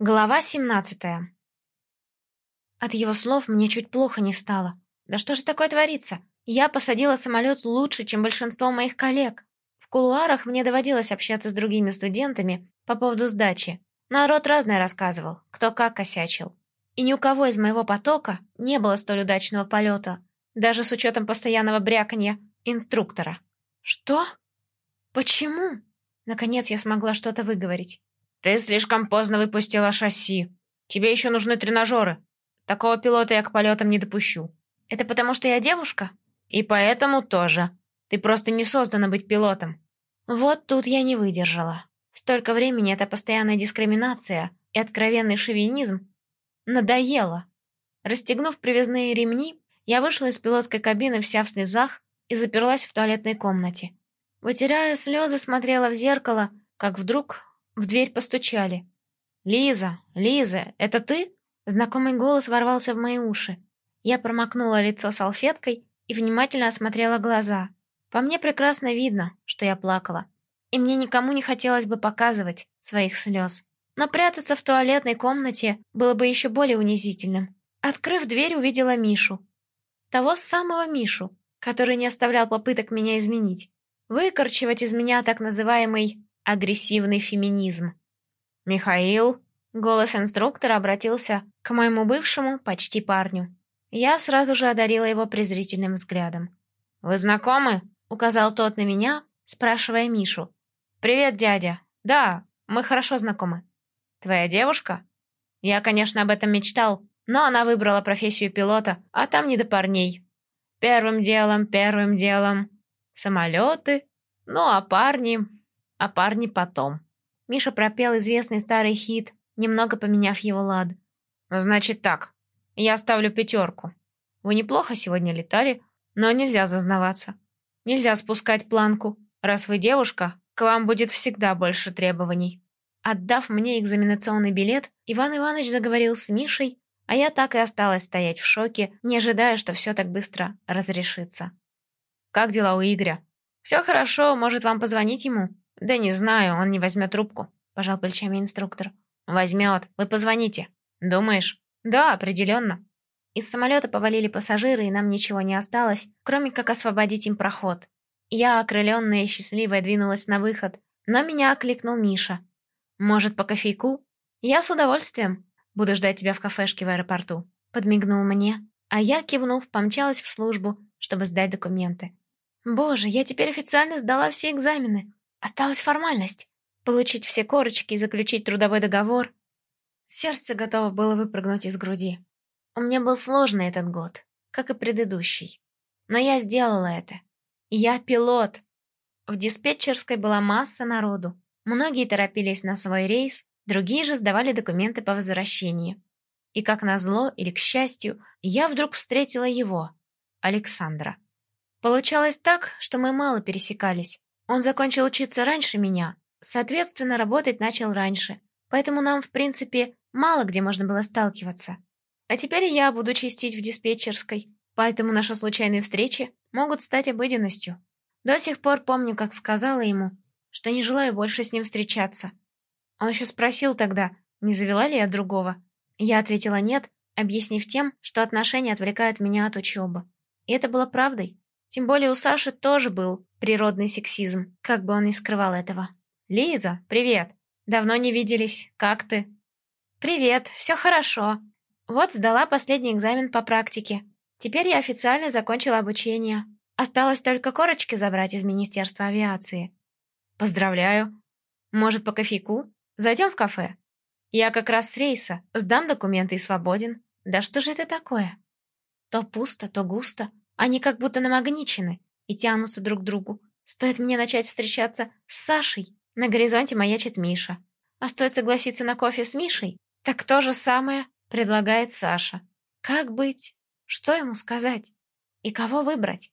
Глава 17 От его слов мне чуть плохо не стало. Да что же такое творится? Я посадила самолет лучше, чем большинство моих коллег. В кулуарах мне доводилось общаться с другими студентами по поводу сдачи. Народ разное рассказывал, кто как косячил. И ни у кого из моего потока не было столь удачного полета, даже с учетом постоянного бряканья инструктора. «Что? Почему?» Наконец я смогла что-то выговорить. «Ты слишком поздно выпустила шасси. Тебе еще нужны тренажеры. Такого пилота я к полетам не допущу». «Это потому, что я девушка?» «И поэтому тоже. Ты просто не создана быть пилотом». Вот тут я не выдержала. Столько времени эта постоянная дискриминация и откровенный шовинизм надоело. Расстегнув привязные ремни, я вышла из пилотской кабины вся в слезах и заперлась в туалетной комнате. Вытирая слезы, смотрела в зеркало, как вдруг в дверь постучали. «Лиза! Лиза! Это ты?» Знакомый голос ворвался в мои уши. Я промокнула лицо салфеткой и внимательно осмотрела глаза. По мне прекрасно видно, что я плакала. И мне никому не хотелось бы показывать своих слез. Но прятаться в туалетной комнате было бы еще более унизительным. Открыв дверь, увидела Мишу. Того самого Мишу, который не оставлял попыток меня изменить. Выкорчевать из меня так называемый агрессивный феминизм. «Михаил?» Голос инструктора обратился к моему бывшему почти парню. Я сразу же одарила его презрительным взглядом. «Вы знакомы?» — указал тот на меня, спрашивая Мишу. «Привет, дядя. Да, мы хорошо знакомы. Твоя девушка?» Я, конечно, об этом мечтал, но она выбрала профессию пилота, а там не до парней. Первым делом, первым делом. Самолеты. Ну, а парни а парни потом. Миша пропел известный старый хит, немного поменяв его лад. «Значит так, я ставлю пятерку. Вы неплохо сегодня летали, но нельзя зазнаваться. Нельзя спускать планку. Раз вы девушка, к вам будет всегда больше требований». Отдав мне экзаменационный билет, Иван Иванович заговорил с Мишей, а я так и осталась стоять в шоке, не ожидая, что все так быстро разрешится. «Как дела у Игоря?» «Все хорошо, может вам позвонить ему?» «Да не знаю, он не возьмет трубку», — пожал плечами инструктор. «Возьмет. Вы позвоните. Думаешь?» «Да, определенно». Из самолета повалили пассажиры, и нам ничего не осталось, кроме как освободить им проход. Я, окрыленная и счастливая, двинулась на выход, но меня окликнул Миша. «Может, по кофейку?» «Я с удовольствием. Буду ждать тебя в кафешке в аэропорту», — подмигнул мне, а я, кивнув, помчалась в службу, чтобы сдать документы. «Боже, я теперь официально сдала все экзамены. Осталась формальность — получить все корочки и заключить трудовой договор. Сердце готово было выпрыгнуть из груди. У меня был сложный этот год, как и предыдущий. Но я сделала это. Я пилот. В диспетчерской была масса народу. Многие торопились на свой рейс, другие же сдавали документы по возвращении. И как назло или к счастью, я вдруг встретила его, Александра. Получалось так, что мы мало пересекались. Он закончил учиться раньше меня, соответственно, работать начал раньше, поэтому нам, в принципе, мало где можно было сталкиваться. А теперь я буду чистить в диспетчерской, поэтому наши случайные встречи могут стать обыденностью. До сих пор помню, как сказала ему, что не желаю больше с ним встречаться. Он еще спросил тогда, не завела ли я другого. Я ответила нет, объяснив тем, что отношения отвлекают меня от учебы. И это было правдой. Тем более у Саши тоже был природный сексизм, как бы он ни скрывал этого. «Лиза, привет! Давно не виделись. Как ты?» «Привет, все хорошо. Вот сдала последний экзамен по практике. Теперь я официально закончила обучение. Осталось только корочки забрать из Министерства авиации». «Поздравляю. Может, по кофейку? Зайдем в кафе?» «Я как раз с рейса. Сдам документы и свободен. Да что же это такое?» То пусто, то густо. Они как будто намагничены и тянутся друг к другу. Стоит мне начать встречаться с Сашей, на горизонте маячит Миша. А стоит согласиться на кофе с Мишей, так то же самое предлагает Саша. Как быть? Что ему сказать? И кого выбрать?